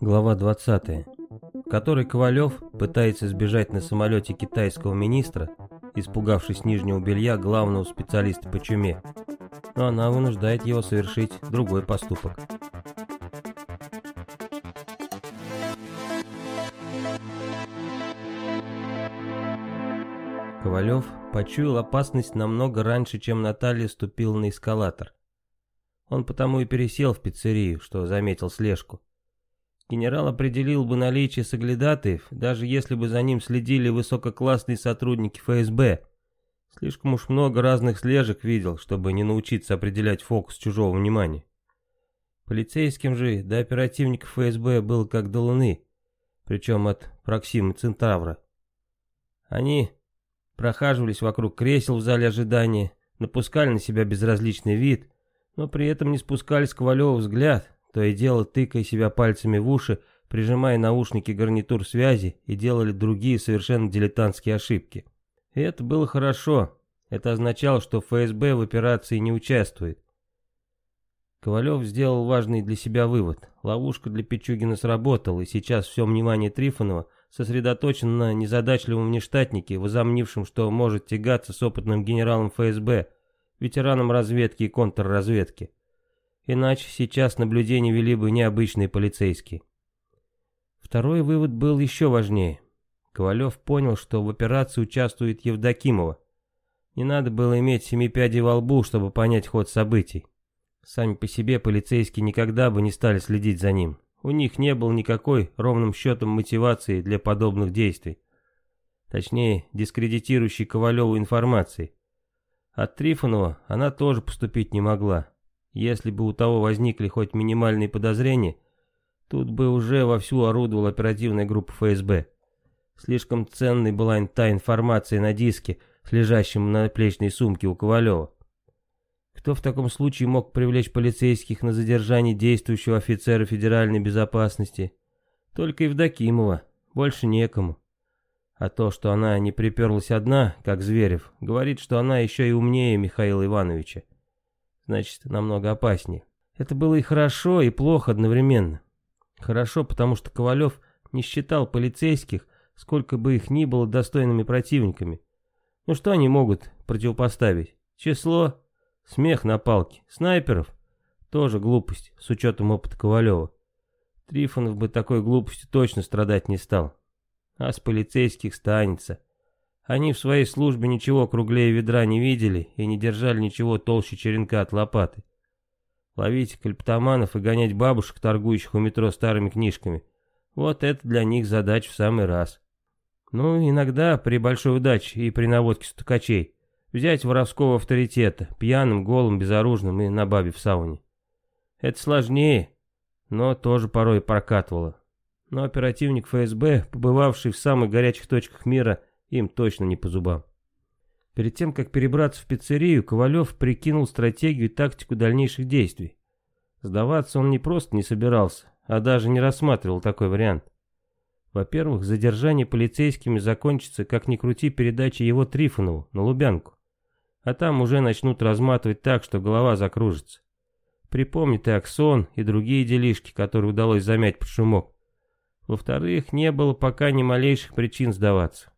Глава 20. В которой Ковалев пытается сбежать на самолете китайского министра, испугавшись нижнего белья главного специалиста по чуме. Но она вынуждает его совершить другой поступок. Ковалев почуял опасность намного раньше, чем Наталья ступила на эскалатор. Он потому и пересел в пиццерию, что заметил слежку. Генерал определил бы наличие соглядатаев, даже если бы за ним следили высококлассные сотрудники ФСБ. Слишком уж много разных слежек видел, чтобы не научиться определять фокус чужого внимания. Полицейским же до оперативников ФСБ было как до Луны, причем от Проксима Центавра. Они прохаживались вокруг кресел в зале ожидания, напускали на себя безразличный вид, но при этом не спускали с Ковалева взгляд, то и дело тыкая себя пальцами в уши, прижимая наушники гарнитур связи и делали другие совершенно дилетантские ошибки. И это было хорошо. Это означало, что ФСБ в операции не участвует. Ковалев сделал важный для себя вывод. Ловушка для Пичугина сработала, и сейчас все внимание Трифонова сосредоточено на незадачливом внештатнике, возомнившем, что может тягаться с опытным генералом ФСБ, ветераном разведки и контрразведки. Иначе сейчас наблюдение вели бы необычные полицейские. Второй вывод был еще важнее. Ковалев понял, что в операции участвует Евдокимова. Не надо было иметь семи пядей во лбу, чтобы понять ход событий. Сами по себе полицейские никогда бы не стали следить за ним. У них не было никакой ровным счетом мотивации для подобных действий. Точнее, дискредитирующей Ковалеву информации. От Трифонова она тоже поступить не могла. Если бы у того возникли хоть минимальные подозрения, тут бы уже вовсю орудовала оперативная группа ФСБ. Слишком ценной была та информация на диске, с лежащим на плечной сумке у Ковалева. Кто в таком случае мог привлечь полицейских на задержание действующего офицера федеральной безопасности? Только Евдокимова, больше некому. А то, что она не приперлась одна, как Зверев, говорит, что она еще и умнее Михаила Ивановича значит, намного опаснее. Это было и хорошо, и плохо одновременно. Хорошо, потому что Ковалев не считал полицейских, сколько бы их ни было достойными противниками. Ну что они могут противопоставить? Число? Смех на палке. Снайперов? Тоже глупость, с учетом опыта Ковалева. Трифонов бы такой глупостью точно страдать не стал. А с полицейских станется. Они в своей службе ничего круглее ведра не видели и не держали ничего толще черенка от лопаты. Ловить кальптоманов и гонять бабушек, торгующих у метро старыми книжками. Вот это для них задача в самый раз. Ну, иногда при большой удаче и при наводке стукачей взять воровского авторитета, пьяным, голым, безоружным и на бабе в сауне. Это сложнее, но тоже порой прокатывало. Но оперативник ФСБ, побывавший в самых горячих точках мира, им точно не по зубам. Перед тем, как перебраться в пиццерию, Ковалев прикинул стратегию и тактику дальнейших действий. Сдаваться он не просто не собирался, а даже не рассматривал такой вариант. Во-первых, задержание полицейскими закончится, как ни крути, передачей его Трифонову на Лубянку. А там уже начнут разматывать так, что голова закружится. Припомни ты Аксон и другие делишки, которые удалось замять под шумок. Во-вторых, не было пока ни малейших причин сдаваться.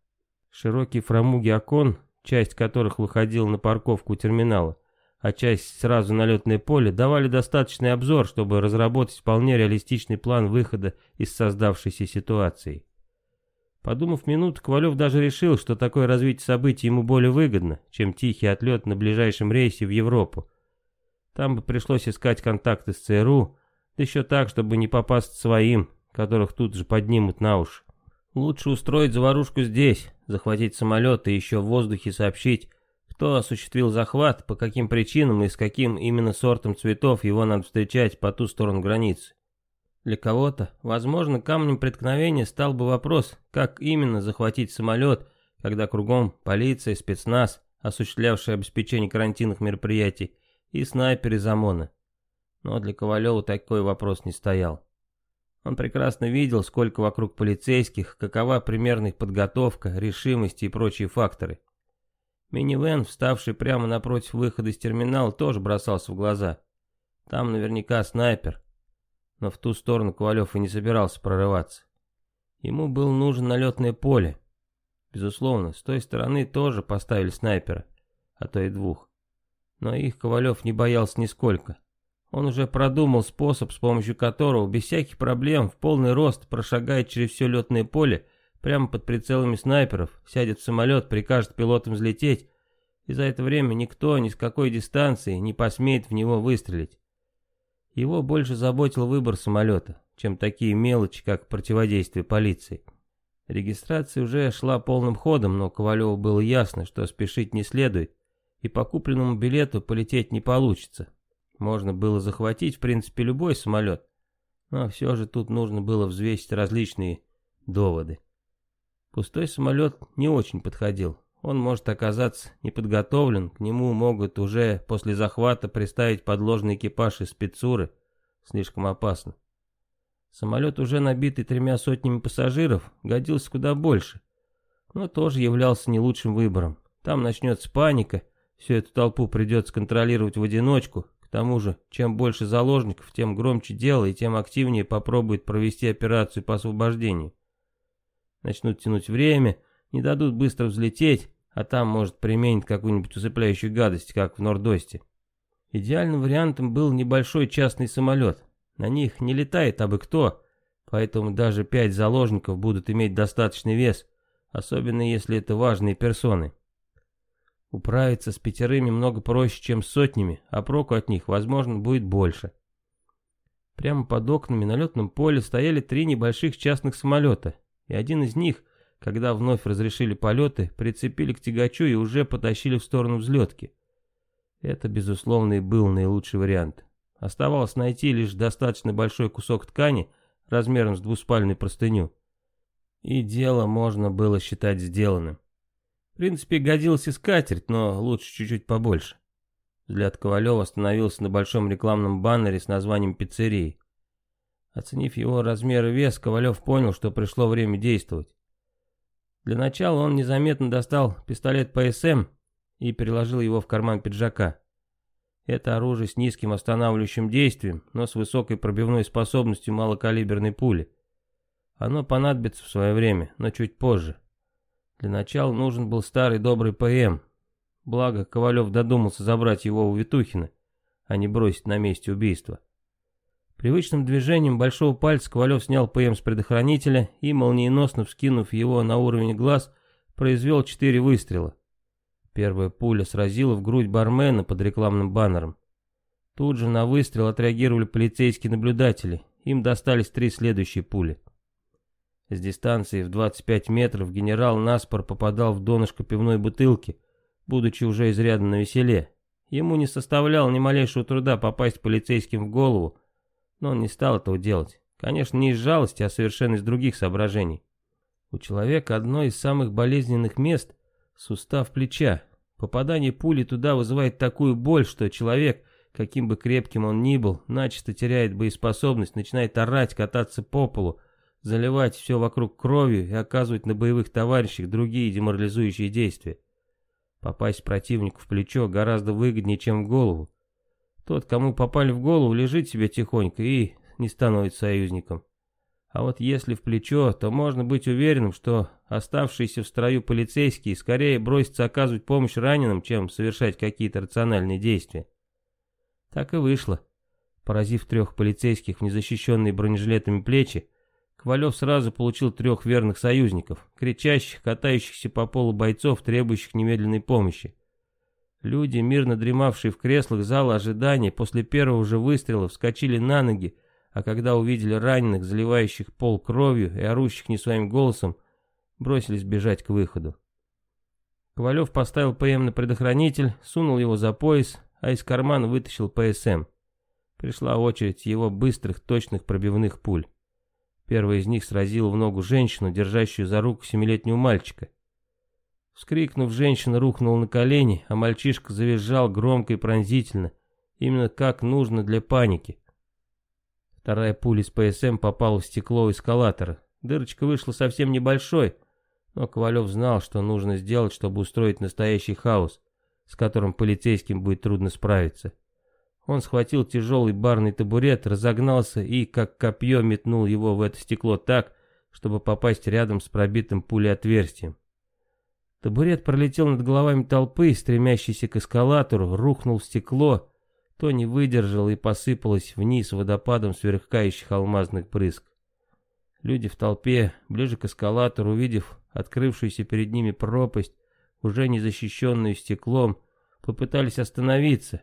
Широкие фрамуги окон, часть которых выходила на парковку терминала, а часть сразу на летное поле, давали достаточный обзор, чтобы разработать вполне реалистичный план выхода из создавшейся ситуации. Подумав минуту, Ковалев даже решил, что такое развитие событий ему более выгодно, чем тихий отлет на ближайшем рейсе в Европу. Там бы пришлось искать контакты с ЦРУ, да еще так, чтобы не попасть своим, которых тут же поднимут на уши. Лучше устроить заварушку здесь, захватить самолет и еще в воздухе сообщить, кто осуществил захват, по каким причинам и с каким именно сортом цветов его надо встречать по ту сторону границы. Для кого-то, возможно, камнем преткновения стал бы вопрос, как именно захватить самолет, когда кругом полиция, спецназ, осуществлявший обеспечение карантинных мероприятий, и снайперы из ОМОНа. Но для Ковалева такой вопрос не стоял. Он прекрасно видел, сколько вокруг полицейских, какова примерная их подготовка, решимость и прочие факторы. Минивэн, вставший прямо напротив выхода из терминала, тоже бросался в глаза. Там наверняка снайпер. Но в ту сторону Ковалев и не собирался прорываться. Ему было нужно налетное поле. Безусловно, с той стороны тоже поставили снайпера, а то и двух. Но их Ковалев не боялся нисколько. Он уже продумал способ, с помощью которого без всяких проблем в полный рост прошагает через все летное поле прямо под прицелами снайперов, сядет в самолет, прикажет пилотам взлететь, и за это время никто ни с какой дистанции не посмеет в него выстрелить. Его больше заботил выбор самолета, чем такие мелочи, как противодействие полиции. Регистрация уже шла полным ходом, но Ковалеву было ясно, что спешить не следует, и по купленному билету полететь не получится. Можно было захватить, в принципе, любой самолет, но все же тут нужно было взвесить различные доводы. Пустой самолет не очень подходил. Он может оказаться неподготовлен, к нему могут уже после захвата приставить подложный экипаж из спецуры. Слишком опасно. Самолет, уже набитый тремя сотнями пассажиров, годился куда больше, но тоже являлся не лучшим выбором. Там начнется паника, всю эту толпу придется контролировать в одиночку. Тому же, чем больше заложников, тем громче дело и тем активнее попробует провести операцию по освобождению. Начнут тянуть время, не дадут быстро взлететь, а там, может, применить какую-нибудь усыпляющую гадость, как в Нордосте. Идеальным вариантом был небольшой частный самолет. На них не летает абы кто, поэтому даже пять заложников будут иметь достаточный вес, особенно если это важные персоны. Управиться с пятерыми много проще, чем с сотнями, а проку от них, возможно, будет больше. Прямо под окнами на летном поле стояли три небольших частных самолета, и один из них, когда вновь разрешили полеты, прицепили к тягачу и уже потащили в сторону взлетки. Это, безусловно, и был наилучший вариант. Оставалось найти лишь достаточно большой кусок ткани размером с двуспальную простыню. И дело можно было считать сделанным. Принципе, годился скатерть, но лучше чуть-чуть побольше. Взгляд Ковалева остановился на большом рекламном баннере с названием пиццерии. Оценив его размер и вес, Ковалев понял, что пришло время действовать. Для начала он незаметно достал пистолет ПСМ и переложил его в карман пиджака. Это оружие с низким останавливающим действием, но с высокой пробивной способностью малокалиберной пули. Оно понадобится в свое время, но чуть позже. Для начала нужен был старый добрый ПМ. Благо, Ковалев додумался забрать его у Витухина, а не бросить на месте убийства. Привычным движением большого пальца Ковалев снял ПМ с предохранителя и, молниеносно вскинув его на уровень глаз, произвел четыре выстрела. Первая пуля сразила в грудь бармена под рекламным баннером. Тут же на выстрел отреагировали полицейские наблюдатели. Им достались три следующие пули. С дистанции в 25 метров генерал наспор попадал в донышко пивной бутылки, будучи уже изрядно на веселе. Ему не составляло ни малейшего труда попасть полицейским в голову, но он не стал этого делать. Конечно, не из жалости, а совершенно из других соображений. У человека одно из самых болезненных мест – сустав плеча. Попадание пули туда вызывает такую боль, что человек, каким бы крепким он ни был, начисто теряет боеспособность, начинает орать, кататься по полу, заливать все вокруг кровью и оказывать на боевых товарищах другие деморализующие действия. Попасть противнику в плечо гораздо выгоднее, чем в голову. Тот, кому попали в голову, лежит себе тихонько и не становится союзником. А вот если в плечо, то можно быть уверенным, что оставшиеся в строю полицейские скорее бросятся оказывать помощь раненым, чем совершать какие-то рациональные действия. Так и вышло. Поразив трех полицейских в незащищенные бронежилетами плечи, Ковалев сразу получил трех верных союзников, кричащих, катающихся по полу бойцов, требующих немедленной помощи. Люди, мирно дремавшие в креслах зала ожидания, после первого же выстрела вскочили на ноги, а когда увидели раненых, заливающих пол кровью и орущих не своим голосом, бросились бежать к выходу. Ковалев поставил ПМ на предохранитель, сунул его за пояс, а из кармана вытащил ПСМ. Пришла очередь его быстрых, точных пробивных пуль. Первая из них сразила в ногу женщину, держащую за руку семилетнего мальчика. Вскрикнув, женщина рухнула на колени, а мальчишка завизжал громко и пронзительно, именно как нужно для паники. Вторая пуля из ПСМ попала в стекло эскалатора. Дырочка вышла совсем небольшой, но Ковалев знал, что нужно сделать, чтобы устроить настоящий хаос, с которым полицейским будет трудно справиться. Он схватил тяжелый барный табурет, разогнался и, как копье, метнул его в это стекло так, чтобы попасть рядом с пробитым пулей отверстием. Табурет пролетел над головами толпы, стремящейся к эскалатору, рухнул в стекло, то не выдержал и посыпалось вниз водопадом сверкающих алмазных брызг. Люди в толпе, ближе к эскалатору, увидев открывшуюся перед ними пропасть, уже не защищенную стеклом, попытались остановиться,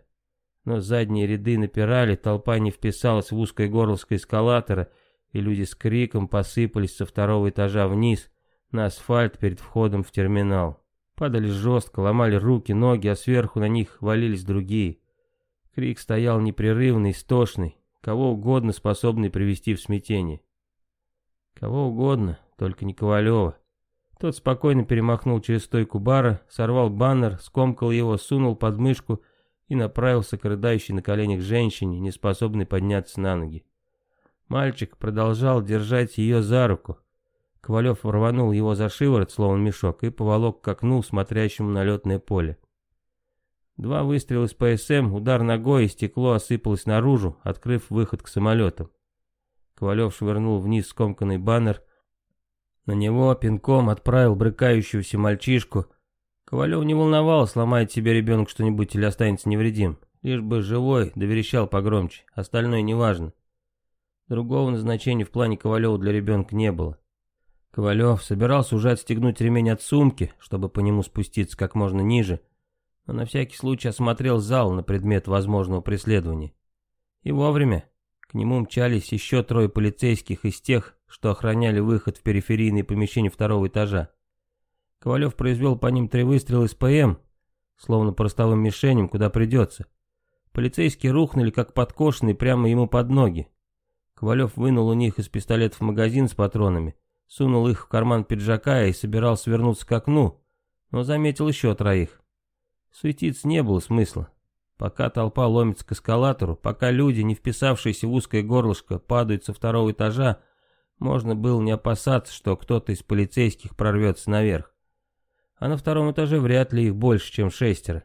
но задние ряды напирали, толпа не вписалась в узкое горлышко эскалатора, и люди с криком посыпались со второго этажа вниз, на асфальт перед входом в терминал. Падали жестко, ломали руки, ноги, а сверху на них валились другие. Крик стоял непрерывный, истошный, кого угодно способный привести в смятение. Кого угодно, только не Ковалева. Тот спокойно перемахнул через стойку бара, сорвал баннер, скомкал его, сунул под мышку и направился к рыдающей на коленях женщине, не способной подняться на ноги. Мальчик продолжал держать ее за руку. Ковалев рванул его за шиворот, словно мешок, и поволок к окну, смотрящему на летное поле. Два выстрела из ПСМ, удар ногой, и стекло осыпалось наружу, открыв выход к самолетам. Ковалев швырнул вниз скомканный баннер. На него пинком отправил брыкающегося мальчишку. Ковалев не волновал, сломает себе ребенок что-нибудь или останется невредим. Лишь бы живой, доверещал погромче, остальное неважно. Другого назначения в плане Ковалева для ребенка не было. Ковалев собирался уже отстегнуть ремень от сумки, чтобы по нему спуститься как можно ниже, но на всякий случай осмотрел зал на предмет возможного преследования. И вовремя. К нему мчались еще трое полицейских из тех, что охраняли выход в периферийные помещения второго этажа. Ковалев произвел по ним три выстрела из ПМ, словно по ростовым мишеням, куда придется. Полицейские рухнули, как подкошенные, прямо ему под ноги. Ковалев вынул у них из пистолетов магазин с патронами, сунул их в карман пиджака и собирался вернуться к окну, но заметил еще троих. Суетиться не было смысла. Пока толпа ломится к эскалатору, пока люди, не вписавшиеся в узкое горлышко, падают со второго этажа, можно было не опасаться, что кто-то из полицейских прорвется наверх. А на втором этаже вряд ли их больше, чем шестеро.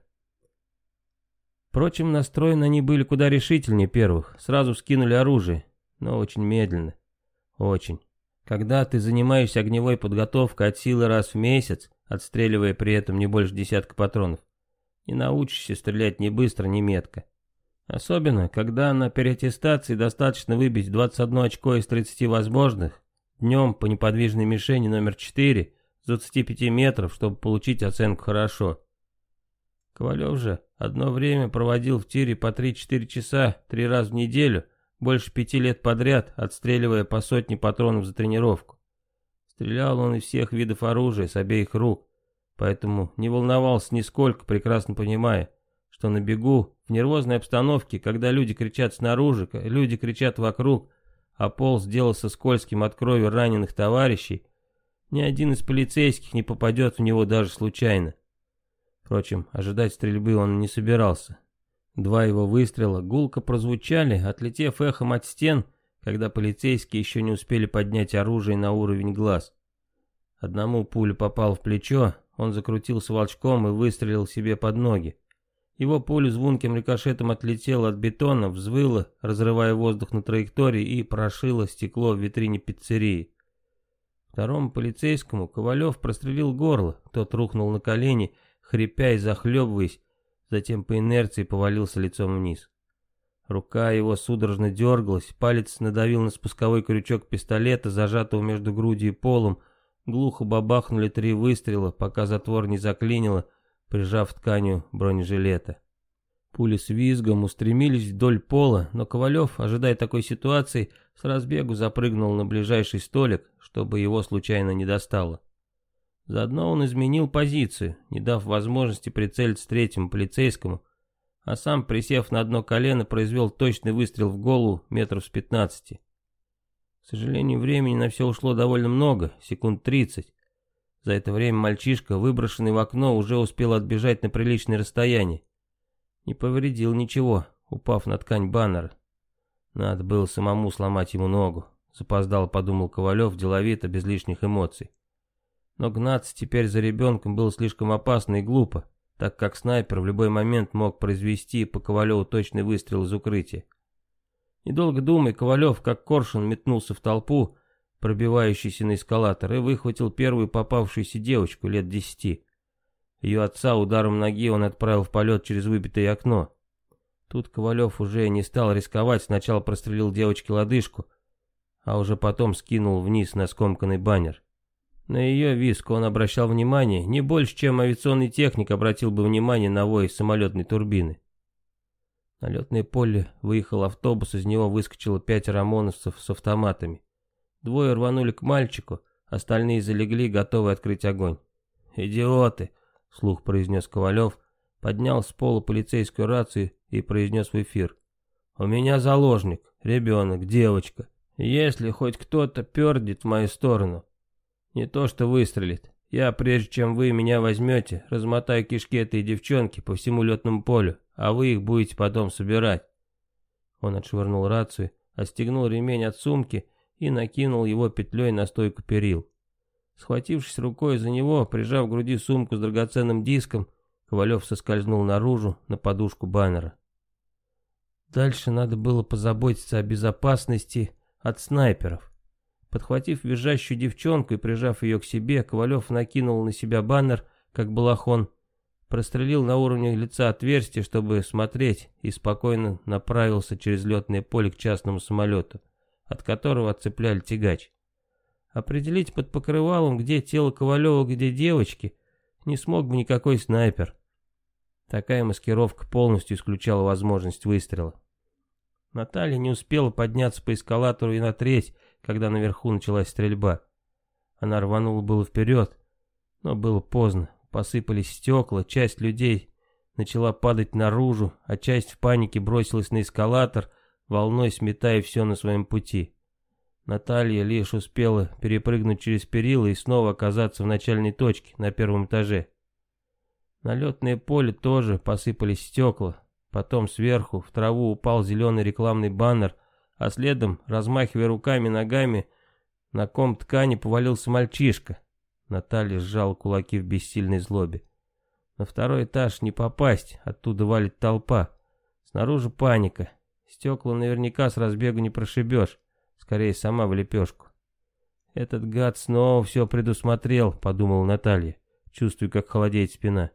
Впрочем, настроены они были куда решительнее первых, сразу скинули оружие, но очень медленно. Очень. Когда ты занимаешься огневой подготовкой от силы раз в месяц, отстреливая при этом не больше десятка патронов, не научишься стрелять ни быстро, ни метко. Особенно, когда на переаттестации достаточно выбить 21 очко из 30 возможных, днем по неподвижной мишени номер 4 с 25 метров, чтобы получить оценку «хорошо». Ковалев же одно время проводил в тире по 3-4 часа три раза в неделю, больше пяти лет подряд, отстреливая по сотне патронов за тренировку. Стрелял он из всех видов оружия, с обеих рук, поэтому не волновался нисколько, прекрасно понимая, что на бегу, в нервозной обстановке, когда люди кричат снаружи, люди кричат вокруг, а пол сделался скользким от крови раненых товарищей, ни один из полицейских не попадет в него даже случайно. Впрочем, ожидать стрельбы он не собирался. Два его выстрела гулко прозвучали, отлетев эхом от стен, когда полицейские еще не успели поднять оружие на уровень глаз. Одному пуля попал в плечо, он закрутился волчком и выстрелил себе под ноги. Его пуля звонким рикошетом отлетела от бетона, взвыла, разрывая воздух на траектории и прошила стекло в витрине пиццерии. Второму полицейскому Ковалев прострелил горло, тот рухнул на колени, хрипя и захлебываясь, затем по инерции повалился лицом вниз. Рука его судорожно дергалась, палец надавил на спусковой крючок пистолета, зажатого между грудью и полом, глухо бабахнули три выстрела, пока затвор не заклинило, прижав тканью бронежилета. Пули с визгом устремились вдоль пола, но Ковалев, ожидая такой ситуации, с разбегу запрыгнул на ближайший столик, чтобы его случайно не достало. Заодно он изменил позицию, не дав возможности прицелиться третьему полицейскому, а сам, присев на одно колено, произвел точный выстрел в голову метров с пятнадцати. К сожалению, времени на все ушло довольно много, секунд тридцать. За это время мальчишка, выброшенный в окно, уже успел отбежать на приличное расстояние. Не повредил ничего, упав на ткань баннера. Надо было самому сломать ему ногу, запоздал, подумал Ковалев, деловито, без лишних эмоций. Но гнаться теперь за ребенком было слишком опасно и глупо. так как снайпер в любой момент мог произвести по Ковалеву точный выстрел из укрытия. Недолго думая, Ковалев, как коршун, метнулся в толпу, пробивающийся на эскалатор, и выхватил первую попавшуюся девочку лет десяти. Ее отца ударом ноги он отправил в полет через выбитое окно. Тут Ковалев уже не стал рисковать, сначала прострелил девочке лодыжку, а уже потом скинул вниз на скомканный баннер. На ее виск он обращал внимание не больше, чем авиационный техник обратил бы внимание на вой самолетной турбины. На летное поле выехал автобус, из него выскочило пять ОМОНовцев с автоматами. Двое рванули к мальчику, остальные залегли, готовы открыть огонь. «Идиоты!» — вслух произнес Ковалев, поднял с пола полицейскую рацию и произнес в эфир. «У меня заложник, ребенок, девочка. Если хоть кто-то пердит в мою сторону, не то что выстрелит, я, прежде чем вы меня возьмете, размотаю кишки этой девчонки по всему летному полю, а вы их будете потом собирать». Он отшвырнул рацию, отстегнул ремень от сумки и накинул его петлей на стойку перил. Схватившись рукой за него, прижав к груди сумку с драгоценным диском, Ковалев соскользнул наружу на подушку баннера. Дальше надо было позаботиться о безопасности от снайперов. Подхватив визжащую девчонку и прижав ее к себе, Ковалев накинул на себя баннер, как балахон, прострелил на уровне лица отверстие, чтобы смотреть, и спокойно направился через летное поле к частному самолету от которого отцепляли тягач. Определить под покрывалом, где тело Ковалева, где девочки, не смог бы никакой снайпер. Такая маскировка полностью исключала возможность выстрела. Наталья не успела подняться по эскалатору и на треть, когда наверху началась стрельба. Она рванула было вперед, но было поздно. Посыпались стекла, часть людей начала падать наружу, а часть в панике бросилась на эскалатор — волной сметая все на своем пути. Наталья лишь успела перепрыгнуть через перила и снова оказаться в начальной точке, на первом этаже. На летное поле тоже посыпались стекла, потом сверху в траву упал зеленый рекламный баннер, а следом, размахивая руками и ногами, на ком ткани повалился мальчишка. Наталья сжала кулаки в бессильной злобе. На второй этаж не попасть, оттуда валит толпа. Снаружи паника. Стекла наверняка с разбегу не прошибешь, скорее сама в лепешку. Этот гад снова все предусмотрел, подумала Наталья, чувствуя, как холодеет спина.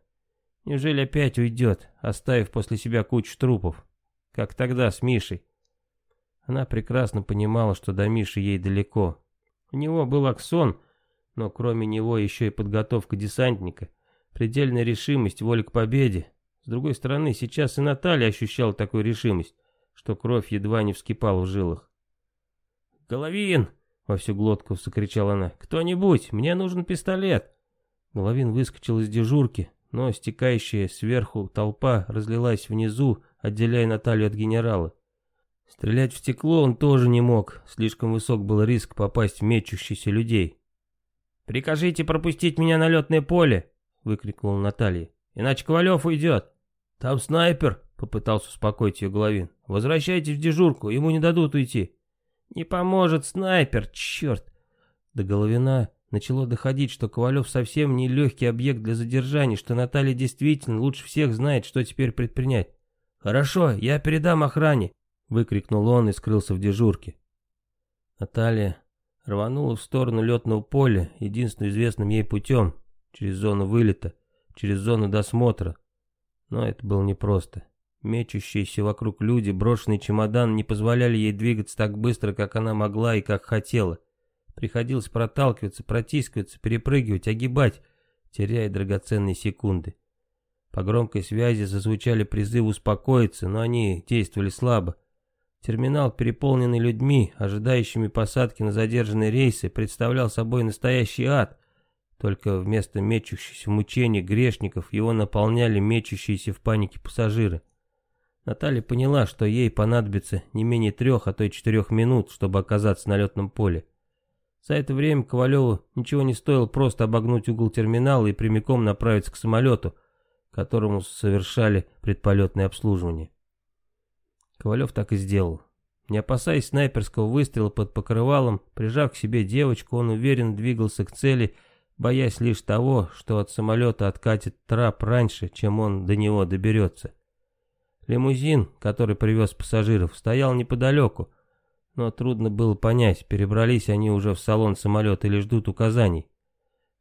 Неужели опять уйдет, оставив после себя кучу трупов, как тогда с Мишей? Она прекрасно понимала, что до Миши ей далеко. У него был аксон, но кроме него еще и подготовка десантника, предельная решимость, воля к победе. С другой стороны, сейчас и Наталья ощущала такую решимость что кровь едва не вскипала в жилах. «Головин!» — во всю глотку закричала она. «Кто-нибудь! Мне нужен пистолет!» Головин выскочил из дежурки, но стекающая сверху толпа разлилась внизу, отделяя Наталью от генерала. Стрелять в стекло он тоже не мог, слишком высок был риск попасть в мечущихся людей. «Прикажите пропустить меня на летное поле!» — выкрикнула Наталья. «Иначе Ковалев уйдет!» «Там снайпер!» Попытался успокоить ее Головин. «Возвращайтесь в дежурку, ему не дадут уйти». «Не поможет снайпер, черт!» До Головина начало доходить, что Ковалев совсем не легкий объект для задержания, что Наталья действительно лучше всех знает, что теперь предпринять. «Хорошо, я передам охране!» — выкрикнул он и скрылся в дежурке. Наталья рванула в сторону летного поля, единственным известным ей путем, через зону вылета, через зону досмотра. Но это было непросто. Мечущиеся вокруг люди, брошенный чемодан не позволяли ей двигаться так быстро, как она могла и как хотела. Приходилось проталкиваться, протискиваться, перепрыгивать, огибать, теряя драгоценные секунды. По громкой связи зазвучали призывы успокоиться, но они действовали слабо. Терминал, переполненный людьми, ожидающими посадки на задержанные рейсы, представлял собой настоящий ад. Только вместо мечущихся мучений грешников его наполняли мечущиеся в панике пассажиры. Наталья поняла, что ей понадобится не менее трех, а то и четырех минут, чтобы оказаться на летном поле. За это время Ковалеву ничего не стоило просто обогнуть угол терминала и прямиком направиться к самолету, которому совершали предполетное обслуживание. Ковалев так и сделал. Не опасаясь снайперского выстрела под покрывалом, прижав к себе девочку, он уверенно двигался к цели, боясь лишь того, что от самолета откатит трап раньше, чем он до него доберется. Лимузин, который привез пассажиров, стоял неподалеку, но трудно было понять, перебрались они уже в салон самолета или ждут указаний.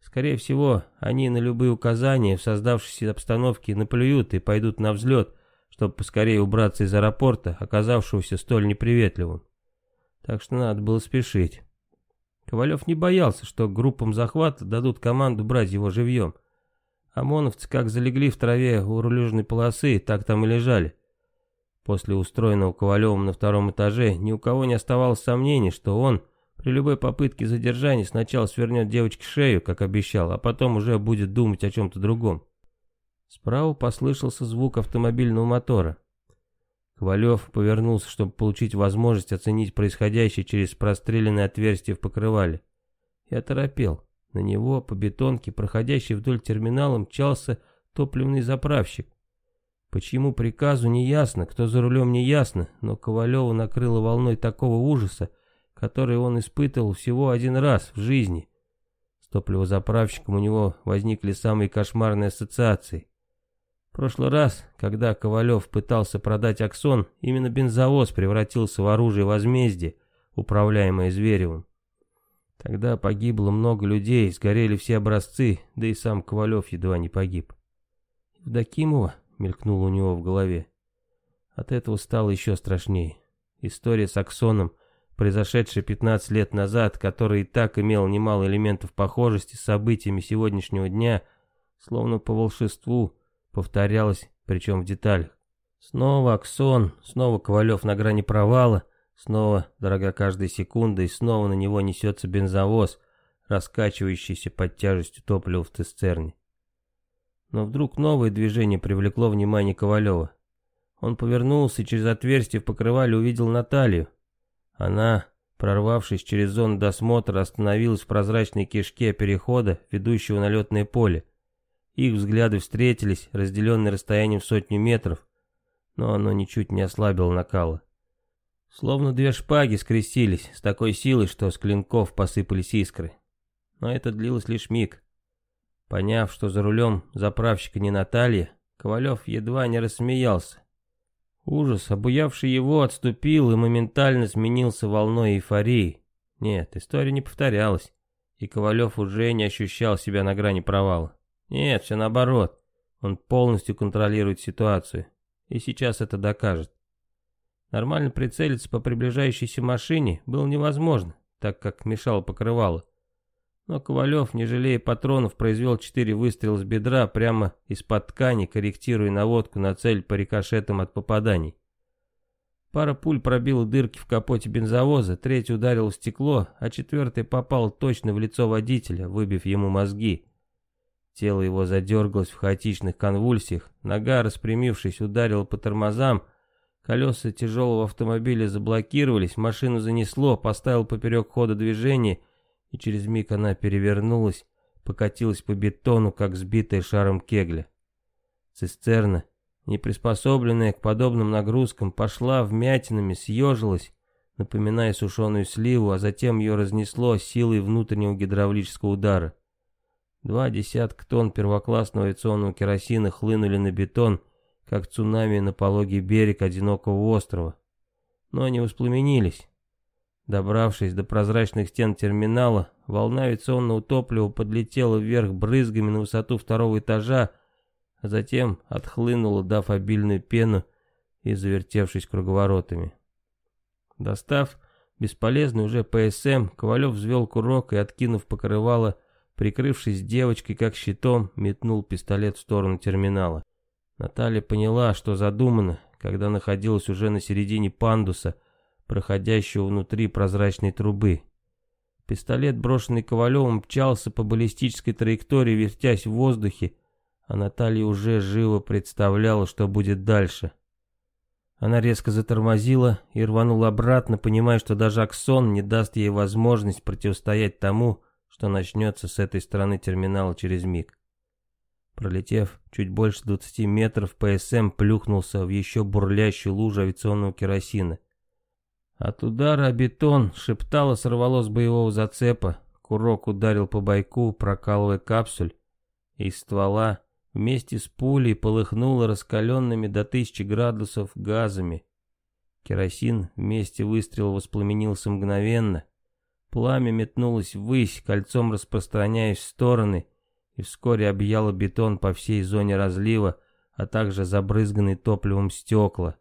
Скорее всего, они на любые указания в создавшейся обстановке наплюют и пойдут на взлет, чтобы поскорее убраться из аэропорта, оказавшегося столь неприветливым. Так что надо было спешить. Ковалев не боялся, что группам захвата дадут команду брать его живьем. ОМОНовцы как залегли в траве у рулежной полосы, так там и лежали. После устроенного Ковалевым на втором этаже ни у кого не оставалось сомнений, что он при любой попытке задержания сначала свернет девочке шею, как обещал, а потом уже будет думать о чем-то другом. Справа послышался звук автомобильного мотора. Ковалев повернулся, чтобы получить возможность оценить происходящее через простреленное отверстие в покрывале. Я торопел. На него по бетонке, проходящей вдоль терминала, мчался топливный заправщик. По чьему приказу не ясно, кто за рулем не ясно, но Ковалева накрыло волной такого ужаса, который он испытывал всего один раз в жизни. С топливозаправщиком у него возникли самые кошмарные ассоциации. В прошлый раз, когда Ковалев пытался продать Аксон, именно бензовоз превратился в оружие возмездия, управляемое Зверевым. Тогда погибло много людей, сгорели все образцы, да и сам Ковалев едва не погиб. «Евдокимова?» — мелькнуло у него в голове. От этого стало еще страшнее. История с Аксоном, произошедшая 15 лет назад, который и так имел немало элементов похожести с событиями сегодняшнего дня, словно по волшебству, повторялось, причем в деталях. Снова Аксон, снова Ковалев на грани провала, снова дорога каждая секунда, и снова на него несется бензовоз, раскачивающийся под тяжестью топлива в цистерне. Но вдруг новое движение привлекло внимание Ковалева. Он повернулся и через отверстие в покрывале увидел Наталью. Она, прорвавшись через зону досмотра, остановилась в прозрачной кишке перехода, ведущего на летное поле. Их взгляды встретились, разделенные расстоянием в сотню метров, но оно ничуть не ослабило накала. Словно две шпаги скрестились с такой силой, что с клинков посыпались искры. Но это длилось лишь миг. Поняв, что за рулем заправщика не Наталья, Ковалев едва не рассмеялся. Ужас, обуявший его, отступил и моментально сменился волной эйфории. Нет, история не повторялась, и Ковалев уже не ощущал себя на грани провала. Нет, все наоборот. Он полностью контролирует ситуацию. И сейчас это докажет. Нормально прицелиться по приближающейся машине было невозможно, так как мешало покрывало. Но Ковалев, не жалея патронов, произвел четыре выстрела с бедра прямо из-под ткани, корректируя наводку на цель по рикошетам от попаданий. Пара пуль пробила дырки в капоте бензовоза, третий ударил в стекло, а четвертый попал точно в лицо водителя, выбив ему мозги. Тело его задергалось в хаотичных конвульсиях, нога, распрямившись, ударила по тормозам, колеса тяжелого автомобиля заблокировались, машину занесло, поставил поперек хода движения, и через миг она перевернулась, покатилась по бетону, как сбитая шаром кегля. Цистерна, не приспособленная к подобным нагрузкам, пошла вмятинами, съежилась, напоминая сушеную сливу, а затем ее разнесло силой внутреннего гидравлического удара. Два десятка тонн первоклассного авиационного керосина хлынули на бетон, как цунами на пологий берег одинокого острова. Но не воспламенились. Добравшись до прозрачных стен терминала, волна авиационного топлива подлетела вверх брызгами на высоту второго этажа, а затем отхлынула, дав обильную пену и завертевшись круговоротами. Достав бесполезный уже ПСМ, Ковалев взвел курок и, откинув покрывало, Прикрывшись девочкой как щитом, метнул пистолет в сторону терминала. Наталья поняла, что задумано, когда находилась уже на середине пандуса, проходящего внутри прозрачной трубы. Пистолет, брошенный Ковалевым, мчался по баллистической траектории, вертясь в воздухе, а Наталья уже живо представляла, что будет дальше. Она резко затормозила и рванула обратно, понимая, что даже Аксон не даст ей возможность противостоять тому, что начнется с этой стороны терминала через миг. Пролетев чуть больше 20 метров, ПСМ плюхнулся в еще бурлящую лужу авиационного керосина. От удара бетон шептало сорвало с боевого зацепа, Курок ударил по бойку, прокалывая капсуль. Из ствола вместе с пулей полыхнуло раскаленными до тысячи градусов газами. Керосин вместе выстрела воспламенился мгновенно. Пламя метнулось ввысь, кольцом распространяясь в стороны, и вскоре объяло бетон по всей зоне разлива, а также забрызганный топливом стекла.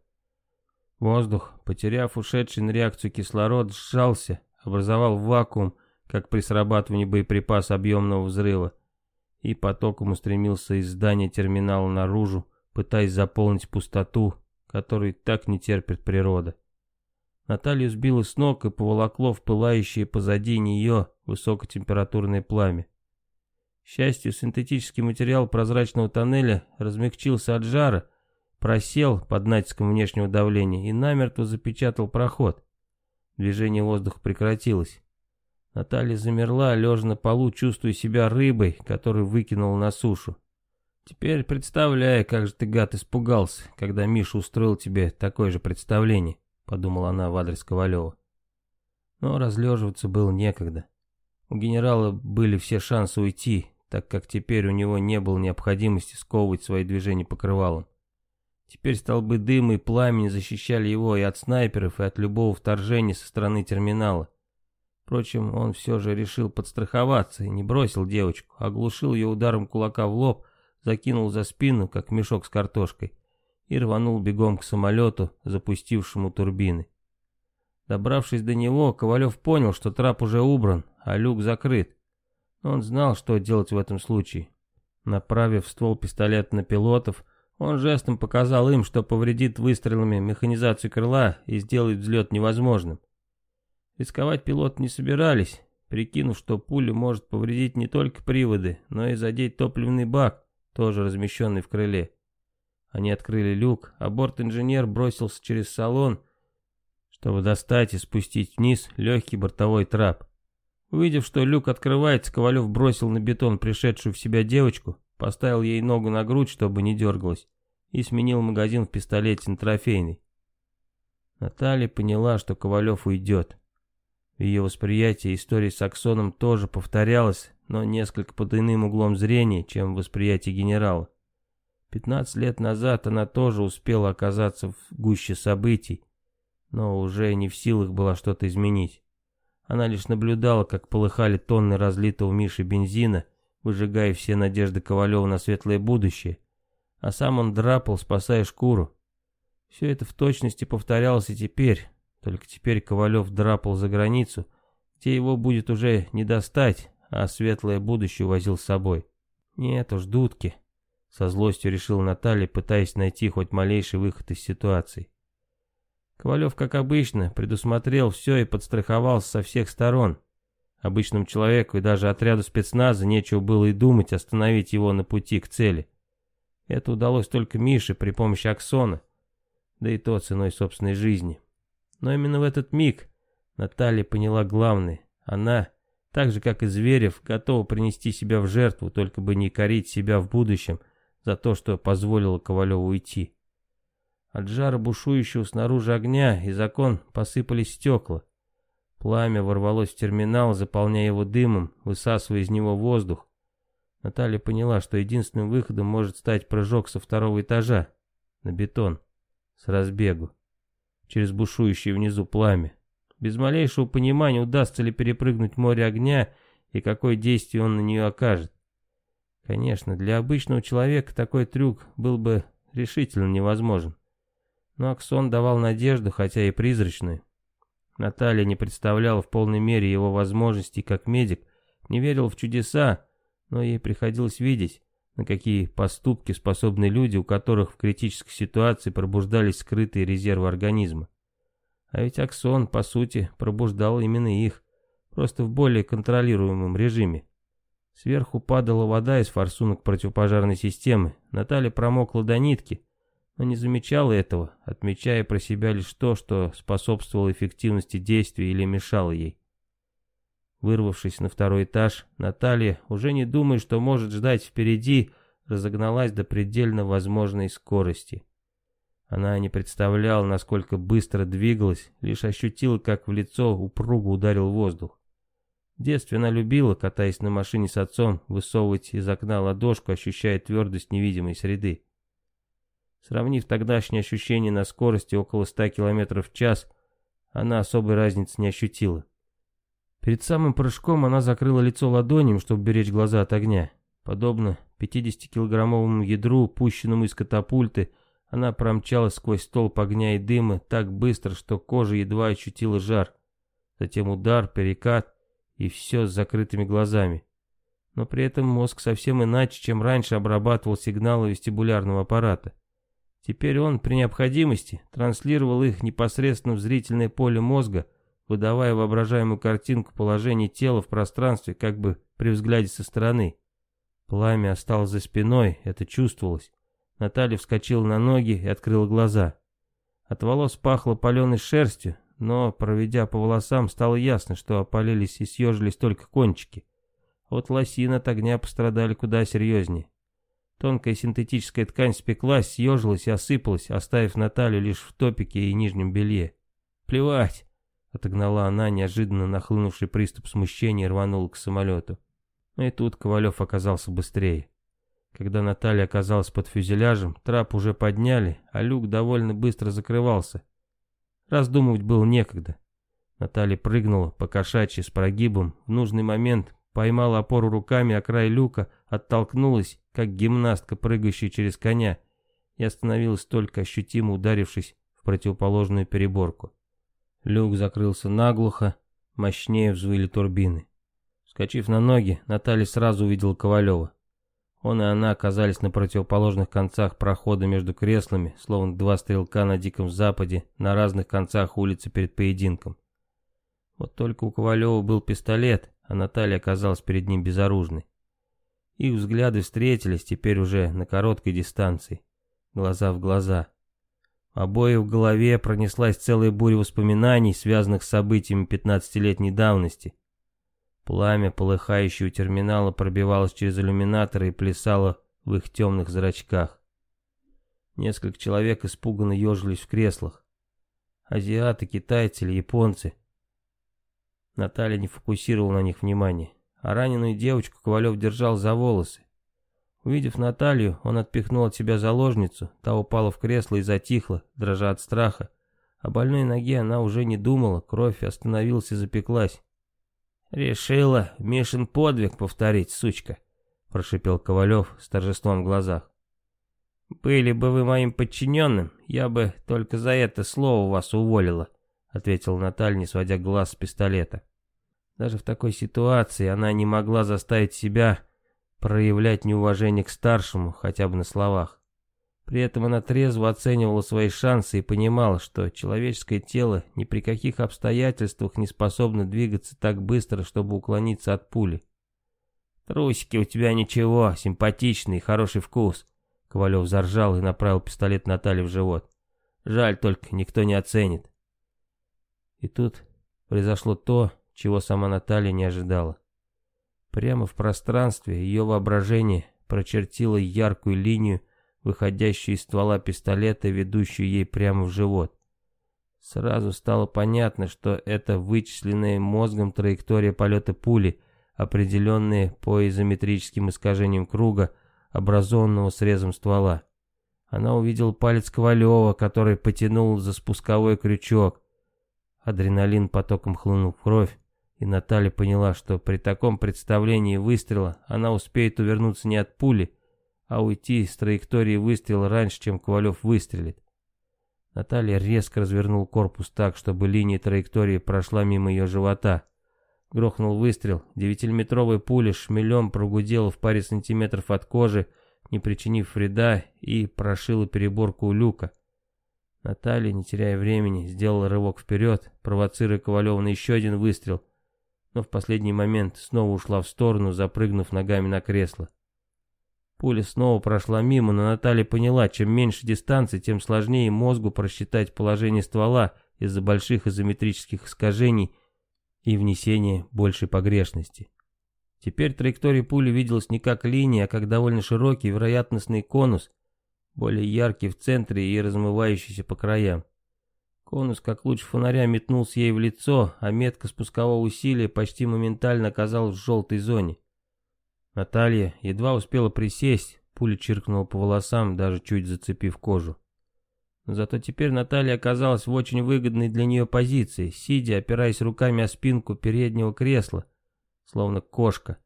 Воздух, потеряв ушедший на реакцию кислород, сжался, образовал вакуум, как при срабатывании боеприпаса объемного взрыва, и потоком устремился из здания терминала наружу, пытаясь заполнить пустоту, которую так не терпит природа. Наталью сбило с ног и поволокло в пылающее позади нее высокотемпературное пламя. Счастью, синтетический материал прозрачного тоннеля размягчился от жара, просел под натиском внешнего давления и намертво запечатал проход. Движение воздуха прекратилось. Наталья замерла, лежа на полу, чувствуя себя рыбой, которую выкинула на сушу. Теперь представляю, как же ты, гад, испугался, когда Миша устроил тебе такое же представление, подумала она в адрес Ковалева. Но разлеживаться было некогда. У генерала были все шансы уйти, так как теперь у него не было необходимости сковывать свои движения покрывалом. Теперь столбы дыма и пламени защищали его и от снайперов, и от любого вторжения со стороны терминала. Впрочем, он все же решил подстраховаться и не бросил девочку, оглушил ее ударом кулака в лоб, закинул за спину, как мешок с картошкой, и рванул бегом к самолету, запустившему турбины. Добравшись до него, Ковалев понял, что трап уже убран, а люк закрыт. Он знал, что делать в этом случае. Направив ствол пистолета на пилотов, он жестом показал им, что повредит выстрелами механизацию крыла и сделает взлет невозможным. Рисковать пилот не собирались, прикинув, что пуля может повредить не только приводы, но и задеть топливный бак, тоже размещенный в крыле. Они открыли люк, а борт-инженер бросился через салон, чтобы достать и спустить вниз легкий бортовой трап. Увидев, что люк открывается, Ковалев бросил на бетон пришедшую в себя девочку, поставил ей ногу на грудь, чтобы не дергалась, и сменил магазин в пистолете на трофейный. Наталья поняла, что Ковалев уйдет. В ее восприятии история с Аксоном тоже повторялась, но несколько под иным углом зрения, чем в восприятии генерала. Пятнадцать лет назад она тоже успела оказаться в гуще событий, но уже не в силах была что-то изменить. Она лишь наблюдала, как полыхали тонны разлитого Миши бензина, выжигая все надежды Ковалева на светлое будущее, а сам он драпал, спасая шкуру. Все это в точности повторялось и теперь, только теперь Ковалев драпал за границу, где его будет уже не достать, а светлое будущее возил с собой. Нет уж, дудки. Со злостью решил Наталья, пытаясь найти хоть малейший выход из ситуации. Ковалев, как обычно, предусмотрел все и подстраховался со всех сторон. Обычному человеку и даже отряду спецназа нечего было и думать остановить его на пути к цели. Это удалось только Мише при помощи Аксона, да и то ценой собственной жизни. Но именно в этот миг Наталья поняла главное. Она, так же как и Зверев, готова принести себя в жертву, только бы не корить себя в будущем за то, что позволило Ковалеву уйти. От жара бушующего снаружи огня из окон посыпались стекла. Пламя ворвалось в терминал, заполняя его дымом, высасывая из него воздух. Наталья поняла, что единственным выходом может стать прыжок со второго этажа на бетон с разбегу через бушующее внизу пламя. Без малейшего понимания, удастся ли перепрыгнуть море огня и какое действие он на нее окажет. Конечно, для обычного человека такой трюк был бы решительно невозможен. Но Аксон давал надежду, хотя и призрачную. Наталья не представляла в полной мере его возможностей как медик, не верила в чудеса, но ей приходилось видеть, на какие поступки способны люди, у которых в критической ситуации пробуждались скрытые резервы организма. А ведь аксон, по сути, пробуждал именно их, просто в более контролируемом режиме. Сверху падала вода из форсунок противопожарной системы, Наталья промокла до нитки, но не замечала этого, отмечая про себя лишь то, что способствовало эффективности действия или мешало ей. Вырвавшись на второй этаж, Наталья, уже не думая, что может ждать впереди, разогналась до предельно возможной скорости. Она не представляла, насколько быстро двигалась, лишь ощутила, как в лицо упруго ударил воздух. В детстве она любила, катаясь на машине с отцом, высовывать из окна ладошку, ощущая твердость невидимой среды. Сравнив тогдашнее ощущение на скорости около 100 км в час, она особой разницы не ощутила. Перед самым прыжком она закрыла лицо ладонью, чтобы беречь глаза от огня. Подобно 50-килограммовому ядру, пущенному из катапульты, она промчалась сквозь столб огня и дыма так быстро, что кожа едва ощутила жар. Затем удар, перекат, и все с закрытыми глазами. Но при этом мозг совсем иначе, чем раньше обрабатывал сигналы вестибулярного аппарата. Теперь он, при необходимости, транслировал их непосредственно в зрительное поле мозга, выдавая воображаемую картинку положения тела в пространстве, как бы при взгляде со стороны. Пламя осталось за спиной, это чувствовалось. Наталья вскочила на ноги и открыла глаза. От волос пахло паленой шерстью, но, проведя по волосам, стало ясно, что опалились и съежились только кончики. Вот лосины от огня пострадали куда серьезнее. Тонкая синтетическая ткань спеклась, съежилась и осыпалась, оставив Наталью лишь в топике и нижнем белье. «Плевать!» — отогнала она неожиданно нахлынувший приступ смущения и рванула к самолету. И тут Ковалев оказался быстрее. Когда Наталья оказалась под фюзеляжем, трап уже подняли, а люк довольно быстро закрывался. Раздумывать было некогда. Наталья прыгнула по кошачьи с прогибом, в нужный момент поймала опору руками о край люка, оттолкнулась, как гимнастка, прыгающая через коня, и остановилась только ощутимо ударившись в противоположную переборку. Люк закрылся наглухо, мощнее взвыли турбины. Скочив на ноги, Наталья сразу увидела Ковалева. Он и она оказались на противоположных концах прохода между креслами, словно два стрелка на Диком Западе, на разных концах улицы перед поединком. Вот только у Ковалева был пистолет, а Наталья оказалась перед ним безоружной. Их взгляды встретились теперь уже на короткой дистанции, глаза в глаза. Обоих в голове пронеслась целая буря воспоминаний, связанных с событиями пятнадцатилетней давности. Пламя, полыхающее у терминала, пробивалось через иллюминаторы и плясало в их темных зрачках. Несколько человек испуганно ежились в креслах. Азиаты, китайцы или японцы. Наталья не фокусировала на них внимание, а раненую девочку Ковалев держал за волосы. Увидев Наталью, он отпихнул от себя заложницу, та упала в кресло и затихла, дрожа от страха. О больной ноге она уже не думала, кровь остановилась и запеклась. «Решила Мишин подвиг повторить, сучка», — прошипел Ковалев с торжеством в глазах. «Были бы вы моим подчиненным, я бы только за это слово вас уволила», — ответила Наталья, не сводя глаз с пистолета. Даже в такой ситуации она не могла заставить себя проявлять неуважение к старшему, хотя бы на словах. При этом она трезво оценивала свои шансы и понимала, что человеческое тело ни при каких обстоятельствах не способно двигаться так быстро, чтобы уклониться от пули. «Трусики у тебя ничего, симпатичный, хороший вкус», — Ковалев заржал и направил пистолет Наталье в живот. «Жаль только, никто не оценит». И тут произошло то, чего сама Наталья не ожидала. Прямо в пространстве ее воображение прочертило яркую линию, выходящую из ствола пистолета, ведущую ей прямо в живот. Сразу стало понятно, что это вычисленная мозгом траектория полета пули, определенная по изометрическим искажениям круга, образованного срезом ствола. Она увидела палец Ковалева, который потянул за спусковой крючок. Адреналин потоком хлынул в кровь, и Наталья поняла, что при таком представлении выстрела она успеет увернуться не от пули, а уйти с траектории выстрела раньше, чем Ковалев выстрелит. Наталья резко развернул корпус так, чтобы линия траектории прошла мимо ее живота. Грохнул выстрел, девятимиллиметровая пуля шмелем прогудела в паре сантиметров от кожи, не причинив вреда, и прошила переборку у люка. Наталья, не теряя времени, сделала рывок вперед, провоцируя Ковалева на еще один выстрел, но в последний момент снова ушла в сторону, запрыгнув ногами на кресло. Пуля снова прошла мимо, но Наталья поняла, чем меньше дистанции, тем сложнее мозгу просчитать положение ствола из-за больших изометрических искажений и внесения большей погрешности. Теперь траектория пули виделась не как линия, а как довольно широкий вероятностный конус, более яркий в центре и размывающийся по краям. Конус, как луч фонаря, метнулся ей в лицо, а метка спускового усилия почти моментально оказалась в желтой зоне. Наталья едва успела присесть, пуля чиркнула по волосам, даже чуть зацепив кожу. Зато теперь Наталья оказалась в очень выгодной для нее позиции, сидя, опираясь руками о спинку переднего кресла, словно кошка.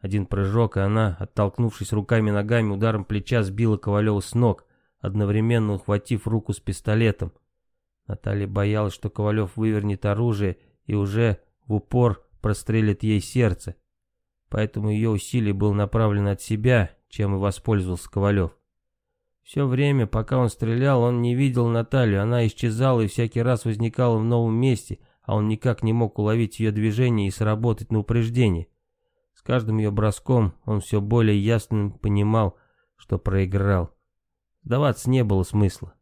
Один прыжок, и она, оттолкнувшись руками и ногами, ударом плеча сбила Ковалева с ног, одновременно ухватив руку с пистолетом. Наталья боялась, что Ковалев вывернет оружие и уже в упор прострелит ей сердце. Поэтому ее усилие было направлено от себя, чем и воспользовался Ковалев. Все время, пока он стрелял, он не видел Наталью, она исчезала и всякий раз возникала в новом месте, а он никак не мог уловить ее движение и сработать на упреждение. С каждым ее броском он все более ясно понимал, что проиграл. Сдаваться не было смысла.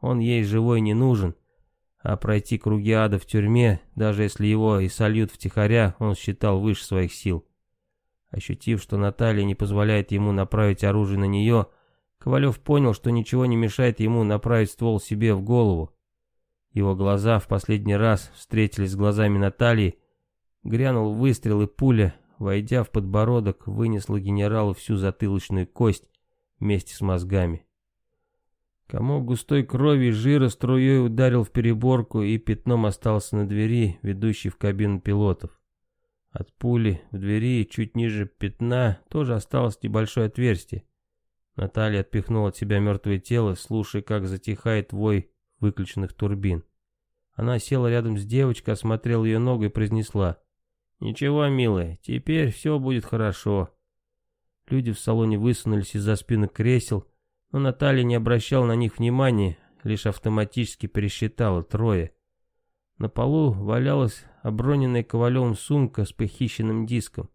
Он ей живой не нужен, а пройти круги ада в тюрьме, даже если его и сольют втихаря, он считал выше своих сил. Ощутив, что Наталья не позволяет ему направить оружие на нее, Ковалев понял, что ничего не мешает ему направить ствол себе в голову. Его глаза в последний раз встретились с глазами Натальи, грянул выстрел и пуля, войдя в подбородок, вынесла генералу всю затылочную кость вместе с мозгами. Комок густой крови и жира струей ударил в переборку и пятном остался на двери, ведущей в кабину пилотов. От пули в двери чуть ниже пятна тоже осталось небольшое отверстие. Наталья отпихнула от себя мертвое тело, слушая, как затихает вой выключенных турбин. Она села рядом с девочкой, осмотрела ее ногу и произнесла. «Ничего, милая, теперь все будет хорошо». Люди в салоне высунулись из-за спинок кресел, но Наталья не обращала на них внимания, лишь автоматически пересчитала трое. На полу валялась оброненная ковалевым сумка с похищенным диском.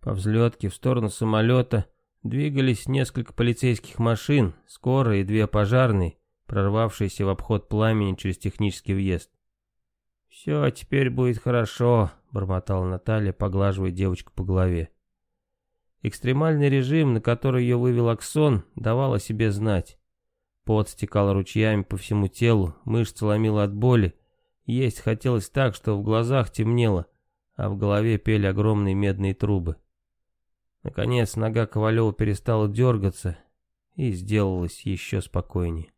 По взлетке в сторону самолета Двигались несколько полицейских машин, скорые и две пожарные, прорвавшиеся в обход пламени через технический въезд. «Все, теперь будет хорошо», — бормотала Наталья, поглаживая девочку по голове. Экстремальный режим, на который ее вывел Аксон, давал о себе знать. Пот стекал ручьями по всему телу, мышцы ломила от боли. Есть хотелось так, что в глазах темнело, а в голове пели огромные медные трубы. Наконец нога Ковалева перестала дергаться и сделалась еще спокойнее.